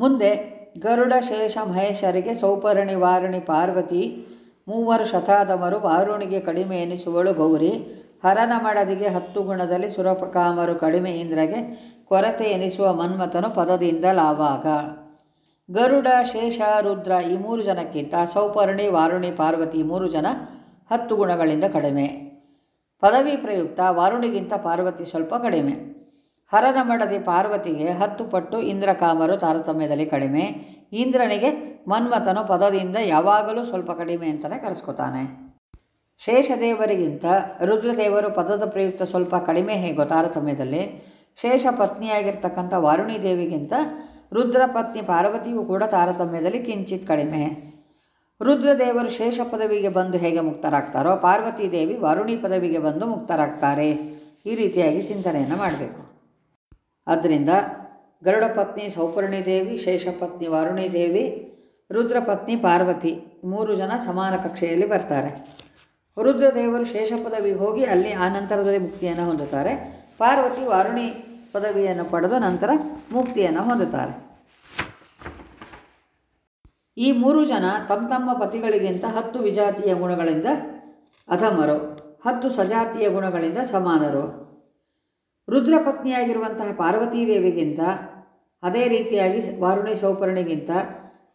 ಮುಂದೆ ಗರುಡ ಶೇಷ ಮಹೇಶರಿಗೆ ಸೌಪರ್ಣಿ ವಾರುಣಿ ಪಾರ್ವತಿ, ಮೂವರು ಶತಾದಮರು ವಾರುಣಿಗೆ ಕಡಿಮೆ ಎನಿಸುವಳು ಗೌರಿ, ಹರನ ಮಡದಿಗೆ ಹತ್ತು ಗುಣದಲ್ಲಿ ಸುರಪಕಾಮರು ಕಡಿಮೆ ಇಂದ್ರಗೆ ಕೊರತೆ ಎನಿಸುವ ಮನ್ಮಥನು ಪದದಿಂದಲಾವಾಗ ಗರುಡ, ಶೇಷ, ರುದ್ರ ಈ ಮೂರು ಜನಕ್ಕಿಂತ ಸೌಪರ್ಣಿ, ವಾರುಣಿ, ಪಾರ್ವತಿ ಮೂರು ಜನ ಹತ್ತು ಗುಣಗಳಿಂದ ಕಡಿಮೆ. ಪದವಿ ಪ್ರಯುಕ್ತ ವಾರುಣಿಗಿಂತ ಪಾರ್ವತಿ ಸ್ವಲ್ಪ ಕಡಿಮೆ. ಹರನ ಮಡದಿ ಪಾರ್ವತಿಗೆ ಹತ್ತು ಪಟ್ಟು ಇಂದ್ರಕಾಮರು ತಾರತಮ್ಯದಲ್ಲಿ ಕಡಿಮೆ. ಇಂದ್ರನಿಗೆ ಮನ್ಮಥನು ಪದದಿಂದ ಯಾವಾಗಲೂ ಸ್ವಲ್ಪ ಕಡಿಮೆ ಅಂತಲೇ ಕರೆಸ್ಕೊತಾನೆ. ಶೇಷದೇವರಿಗಿಂತ ರುದ್ರದೇವರು ಪದದ ಪ್ರಯುಕ್ತ ಸ್ವಲ್ಪ ಕಡಿಮೆ ಹೇಗೋ ತಾರತಮ್ಯದಲ್ಲಿ. ಶೇಷ ಪತ್ನಿಯಾಗಿರ್ತಕ್ಕಂಥ ವಾರುಣಿ ದೇವಿಗಿಂತ ರುದ್ರ ಪತ್ನಿ ಪಾರ್ವತಿಯೂ ಕೂಡ ತಾರತಮ್ಯದಲ್ಲಿ ಕಿಂಚಿತ್ ಕಡಿಮೆ. ರುದ್ರದೇವರು ಶೇಷ ಪದವಿಗೆ ಬಂದು ಹೇಗೆ ಮುಕ್ತರಾಗ್ತಾರೋ ಪಾರ್ವತಿ ದೇವಿ ವಾರುಣಿ ಪದವಿಗೆ ಬಂದು ಮುಕ್ತರಾಗ್ತಾರೆ. ಈ ರೀತಿಯಾಗಿ ಚಿಂತನೆಯನ್ನು ಮಾಡಬೇಕು. ಆದ್ದರಿಂದ ಗರುಡ ಪತ್ನಿ ಸೌಪರ್ಣಿ ದೇವಿ, ಶೇಷ ಪತ್ನಿ ವಾರುಣಿ ದೇವಿ, ರುದ್ರ ಪತ್ನಿ ಪಾರ್ವತಿ ಮೂರು ಜನ ಸಮಾನ ಕಕ್ಷೆಯಲ್ಲಿ ಬರ್ತಾರೆ. ರುದ್ರದೇವರು ಶೇಷ ಪದವಿಗೆ ಹೋಗಿ ಅಲ್ಲಿ ಆ ನಂತರದಲ್ಲಿ ಮುಕ್ತಿಯನ್ನು ಹೊಂದುತ್ತಾರೆ. ಪಾರ್ವತಿ ವಾರುಣಿ ಪದವಿಯನ್ನು ಪಡೆದು ನಂತರ ಮುಕ್ತಿಯನ್ನು ಹೊಂದುತ್ತಾರೆ. ಈ ಮೂರು ಜನ ತಮ್ಮ ತಮ್ಮ ಪತಿಗಳಿಗಿಂತ ಹತ್ತು ವಿಜಾತಿಯ ಗುಣಗಳಿಂದ ಅಧಮರು, ಹತ್ತು ಸಜಾತಿಯ ಗುಣಗಳಿಂದ ಸಮಾನರು. ರುದ್ರ ಪತ್ನಿಯಾಗಿರುವಂತಹ ಪಾರ್ವತೀ ದೇವಿಗಿಂತ ಅದೇ ರೀತಿಯಾಗಿ ವಾರುಣಿ ಸೌಪರ್ಣಿಗಿಂತ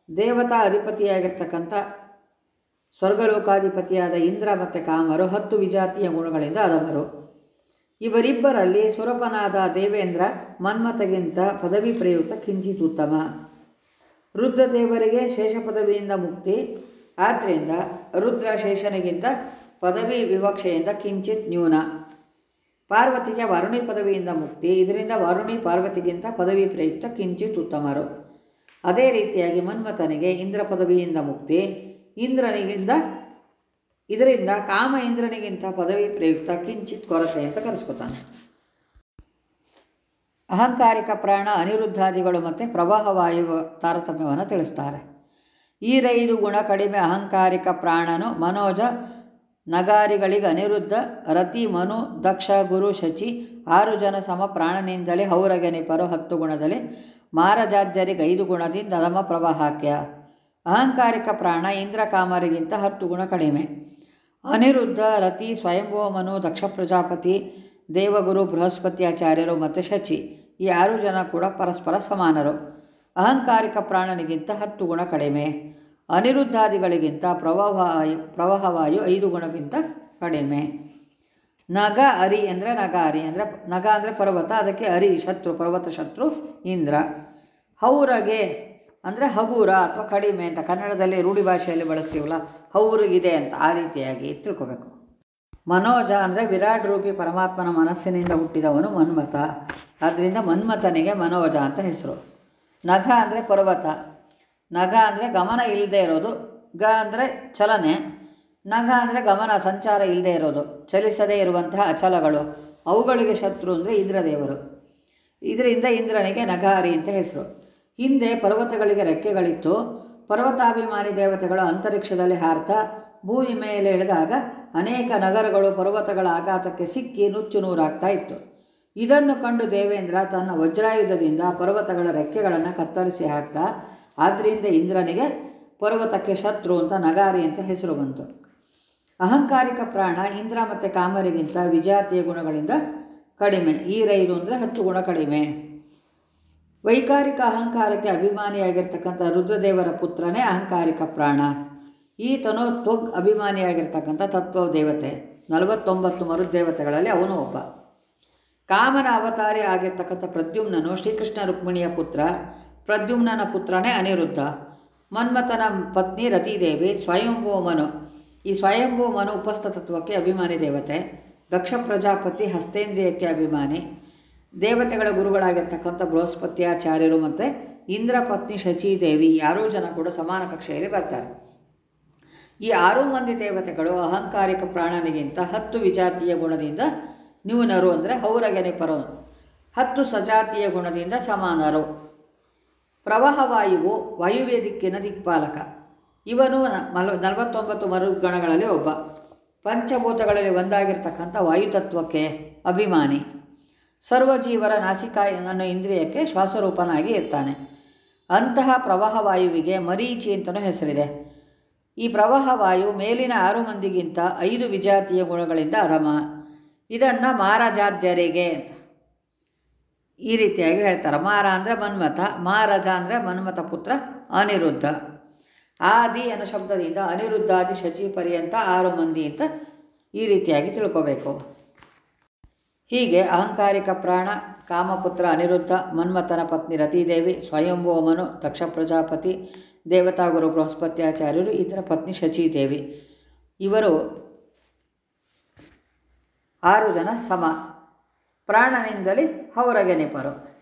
ದೇವತಾ ಅಧಿಪತಿಯಾಗಿರ್ತಕ್ಕಂಥ ಸ್ವರ್ಗಲೋಕಾಧಿಪತಿಯಾದ ಇಂದ್ರ ಮತ್ತು ಕಾಮರು ಹತ್ತು ವಿಜಾತಿಯ ಗುಣಗಳಿಂದ ಅದವರು ಇವರಿಬ್ಬರಲ್ಲಿ ಸುರಪನಾದ ದೇವೇಂದ್ರ ಮನ್ಮಥಗಿಂತ ಪದವಿ ಪ್ರಯುಕ್ತ ಕಿಂಚಿತ್ ಉತ್ತಮ. ರುದ್ರ ದೇವರಿಗೆ ಶೇಷ ಪದವಿಯಿಂದ ಮುಕ್ತಿ ಆದ್ದರಿಂದ ರುದ್ರ ಶೇಷನಿಗಿಂತ ಪದವಿ ವಿವಕ್ಷೆಯಿಂದ ಕಿಂಚಿತ್ ನ್ಯೂನ. ಪಾರ್ವತಿಗೆ ವರುಣಿ ಪದವಿಯಿಂದ ಮುಕ್ತಿ, ಇದರಿಂದ ವರುಣಿ ಪಾರ್ವತಿಗಿಂತ ಪದವಿ ಪ್ರಯುಕ್ತ ಕಿಂಚಿತ್ ಉತ್ತಮರು. ಅದೇ ರೀತಿಯಾಗಿ ಮನ್ಮಥನಿಗೆ ಇಂದ್ರ ಪದವಿಯಿಂದ ಮುಕ್ತಿ ಇಂದ್ರನಿಗಿಂತ ಇದರಿಂದ ಕಾಮ ಇಂದ್ರನಿಗಿಂತ ಪದವಿ ಪ್ರಯುಕ್ತ ಕಿಂಚಿತ್ ಕೊರತೆ ಅಂತ ಕರೆಸ್ಕೊತಾನೆ. ಅಹಂಕಾರಿಕ ಪ್ರಾಣ, ಅನಿರುದ್ಧಾದಿಗಳು ಮತ್ತು ಪ್ರವಾಹ ವಾಯು ತಾರತಮ್ಯವನ್ನು ತಿಳಿಸ್ತಾರೆ. ಈ ರೈಲು ಗುಣ ಕಡಿಮೆ ಅಹಂಕಾರಿಕ ಪ್ರಾಣನು ಮನೋಜ ನಗಾರಿಗಳಿಗೆ ಅನಿರುದ್ಧ, ರತಿ, ಮನು, ದಕ್ಷ, ಗುರು, ಶಚಿ, ಆರು ಜನ ಸಮ ಪ್ರಾಣನಿಂದಲೇ ಹೌರಗೆನಿಪರು ಹತ್ತು ಗುಣದಲ್ಲಿ, ಮಾರಜಾಜ್ಯರಿಗೆ ಐದು ಗುಣದಿಂದ ಅದಮ ಪ್ರವಾಹಾಕ್ಯ. ಅಹಂಕಾರಿಕ ಪ್ರಾಣ ಇಂದ್ರ ಕಾಮರಿಗಿಂತ ಹತ್ತು ಗುಣ ಕಡಿಮೆ. ಅನಿರುದ್ಧ, ರತಿ ಸ್ವಯಂಭೋಮನು ದಕ್ಷ ಪ್ರಜಾಪತಿ, ದೇವಗುರು ಬೃಹಸ್ಪತಿ ಆಚಾರ್ಯರು ಮತ್ತು ಶಚಿ ಈ ಆರು ಜನ ಕೂಡ ಪರಸ್ಪರ ಸಮಾನರು. ಅಹಂಕಾರಿಕ ಪ್ರಾಣನಿಗಿಂತ ಹತ್ತು ಗುಣ ಕಡಿಮೆ. ಅನಿರುದ್ಧಾದಿಗಳಿಗಿಂತ ಪ್ರವಾಹವಾಯು ಪ್ರವಾಹವಾಯು ಐದು ಗುಣಕ್ಕಿಂತ ಕಡಿಮೆ. ನಗ ಅರಿ ಅಂದರೆ ನಗ ಅರಿ ಅಂದರೆ ನಗ ಅಂದರೆ ಪರ್ವತ, ಅದಕ್ಕೆ ಅರಿ ಶತ್ರು, ಪರ್ವತ ಶತ್ರು ಇಂದ್ರ. ಹೌರಗೆ ಅಂದರೆ ಹಗುರ ಅಥವಾ ಕಡಿಮೆ ಅಂತ ಕನ್ನಡದಲ್ಲಿ ರೂಢಿ ಭಾಷೆಯಲ್ಲಿ ಬಳಸ್ತೀವಲ್ಲ, ಹೌರಿಗಿದೆ ಅಂತ ಆ ರೀತಿಯಾಗಿ ತಿಳ್ಕೊಬೇಕು. ಮನೋಜ ಅಂದರೆ ವಿರಾಟ್ ರೂಪಿ ಪರಮಾತ್ಮನ ಮನಸ್ಸಿನಿಂದ ಹುಟ್ಟಿದವನು ಮನ್ಮಥ. ಆದ್ದರಿಂದ ಮನ್ಮಥನಿಗೆ ಮನೋಜ ಅಂತ ಹೆಸರು. ನಗ ಅಂದರೆ ಪರ್ವತ. ನಘ ಅಂದರೆ ಗಮನ ಇಲ್ಲದೆ ಇರೋದು. ಗ ಅಂದರೆ ಚಲನೆ. ನಗ ಅಂದರೆ ಗಮನ, ಸಂಚಾರ ಇಲ್ಲದೆ ಇರೋದು. ಚಲಿಸದೇ ಇರುವಂತಹ ಅಚಲಗಳು. ಅವುಗಳಿಗೆ ಶತ್ರು ಅಂದರೆ ಇಂದ್ರದೇವರು. ಇದರಿಂದ ಇಂದ್ರನಿಗೆ ನಗಾರಿ ಅಂತ ಹೆಸರು. ಹಿಂದೆ ಪರ್ವತಗಳಿಗೆ ರೆಕ್ಕೆಗಳಿತ್ತು. ಪರ್ವತಾಭಿಮಾನಿ ದೇವತೆಗಳು ಅಂತರಿಕ್ಷದಲ್ಲಿ ಹಾರ್ತಾ ಭೂಮಿ ಮೇಲೆ ಇಳಿದಾಗ ಅನೇಕ ನಗರಗಳು ಪರ್ವತಗಳ ಆಘಾತಕ್ಕೆ ಸಿಕ್ಕಿ ನುಚ್ಚು ನೂರಾಗ್ತಾ ಇತ್ತು. ಇದನ್ನು ಕಂಡು ದೇವೇಂದ್ರ ತನ್ನ ವಜ್ರಾಯುಧದಿಂದ ಪರ್ವತಗಳ ರೆಕ್ಕೆಗಳನ್ನು ಕತ್ತರಿಸಿ ಹಾಕ್ತಾ ಆದ್ದರಿಂದ ಇಂದ್ರನಿಗೆ ಪರ್ವತಕ್ಕೆ ಶತ್ರು ಅಂತ ನಗಾರಿ ಅಂತ ಹೆಸರು ಬಂತು. ಅಹಂಕಾರಿಕ ಪ್ರಾಣ ಇಂದ್ರ ಮತ್ತು ಕಾಮರಿಗಿಂತ ವಿಜಾತಿಯ ಗುಣಗಳಿಂದ ಕಡಿಮೆ. ಈ ರೈಲು ಅಂದರೆ ಹತ್ತು ಗುಣ ಕಡಿಮೆ. ವೈಕಾರಿಕ ಅಹಂಕಾರಕ್ಕೆ ಅಭಿಮಾನಿಯಾಗಿರ್ತಕ್ಕಂಥ ರುದ್ರದೇವರ ಪುತ್ರನೇ ಅಹಂಕಾರಿಕ ಪ್ರಾಣ. ಈತನು ತ್ವಗ್ ಅಭಿಮಾನಿಯಾಗಿರ್ತಕ್ಕಂಥ ತತ್ವ ದೇವತೆ. ನಲವತ್ತೊಂಬತ್ತು ಮರುದೇವತೆಗಳಲ್ಲಿ ಅವನು ಒಬ್ಬ. ಕಾಮನ ಅವತಾರಿ ಆಗಿರ್ತಕ್ಕಂಥ ಪ್ರದ್ಯುಮ್ನನು ಶ್ರೀಕೃಷ್ಣ ರುಕ್ಮಿಣಿಯ ಪುತ್ರ. ಪ್ರದ್ಯುಮ್ನನ ಪುತ್ರನೇ ಅನಿರುದ್ಧ. ಮನ್ಮಥನ ಪತ್ನಿ ರತಿದೇವಿ ಸ್ವಯಂಭೂ ಮನು ಈ ಸ್ವಯಂಭೂ ಮನು ಉಪಸ್ಥತತ್ವಕ್ಕೆ ಅಭಿಮಾನಿ ದೇವತೆ. ದಕ್ಷ ಪ್ರಜಾಪತಿ ಹಸ್ತೇಂದ್ರಿಯಕ್ಕೆ ಅಭಿಮಾನಿ. ದೇವತೆಗಳ ಗುರುಗಳಾಗಿರ್ತಕ್ಕಂಥ ಬೃಹಸ್ಪತ್ಯಾಚಾರ್ಯರು ಮತ್ತು ಇಂದ್ರ ಪತ್ನಿ ಶಚೀದೇವಿ ಯಾರೂ ಜನ ಕೂಡ ಸಮಾನ ಕಕ್ಷೆಯಲ್ಲಿ ಬರ್ತಾರೆ. ಈ ಆರು ಮಂದಿ ದೇವತೆಗಳು ಅಹಂಕಾರಿಕ ಪ್ರಾಣನಿಗಿಂತ ಹತ್ತು ವಿಜಾತೀಯ ಗುಣದಿಂದ ನ್ಯೂನರು ಅಂದರೆ ಹೌರಗೆನಿಪರು ಹತ್ತು ಸಜಾತಿಯ ಗುಣದಿಂದ ಸಮಾನರು. ಪ್ರವಾಹವಾಯುವು ವಾಯುವ್ಯ ದಿಕ್ಕಿನ ದಿಕ್ಪಾಲಕ. ಇವನು ಮಲ ನಲವತ್ತೊಂಬತ್ತು ಮರುಗಣಗಳಲ್ಲಿ ಒಬ್ಬ. ಪಂಚಭೂತಗಳಲ್ಲಿ ಒಂದಾಗಿರ್ತಕ್ಕಂಥ ವಾಯುತತ್ವಕ್ಕೆ ಅಭಿಮಾನಿ. ಸರ್ವಜೀವರ ನಾಸಿಕ ಅನ್ನೋ ಇಂದ್ರಿಯಕ್ಕೆ ಶ್ವಾಸರೂಪನಾಗಿ ಇರ್ತಾನೆ. ಅಂತಹ ಪ್ರವಾಹವಾಯುವಿಗೆ ಮರೀಚಿ ಅಂತಲೂ ಹೆಸರಿದೆ. ಈ ಪ್ರವಾಹವಾಯು ಮೇಲಿನ ಆರು ಮಂದಿಗಿಂತ ಐದು ವಿಜಾತಿಯ ಗುಣಗಳಿಂದ ಅಧಮ. ಇದನ್ನು ಮಾರಜಾದ್ಯರಿಗೆ ಈ ರೀತಿಯಾಗಿ ಹೇಳ್ತಾರೆ. ಮಾರ ಅಂದರೆ ಮನ್ಮಥ ಮಹಾರಾಜ ಅಂದರೆ ಮನ್ಮಥ ಪುತ್ರ ಅನಿರುದ್ಧ. ಆದಿ ಅನ್ನೋ ಶಬ್ದದಿಂದ ಅನಿರುದ್ಧಾದಿ ಶಚಿ ಪರ್ಯಂತ ಆರು ಮಂದಿ ಅಂತ ಈ ರೀತಿಯಾಗಿ ತಿಳ್ಕೋಬೇಕು. ಹೀಗೆ ಅಹಂಕಾರಿಕ ಪ್ರಾಣ, ಕಾಮಪುತ್ರ ಅನಿರುದ್ಧ, ಮನ್ಮಥನ ಪತ್ನಿ ರತಿದೇವಿ ಸ್ವಯಂಭೋಮನು ದಕ್ಷ ಪ್ರಜಾಪತಿ, ದೇವತಾಗುರು ಬೃಹಸ್ಪತ್ಯಾಚಾರ್ಯರು, ಇದರ ಪತ್ನಿ ಶಚೀದೇವಿ. ಇವರು ಆರು ಜನ ಸಮ. ಪ್ರಾಣನಿಂದಲೇ ಹೊರಗೆ ನಿಪರು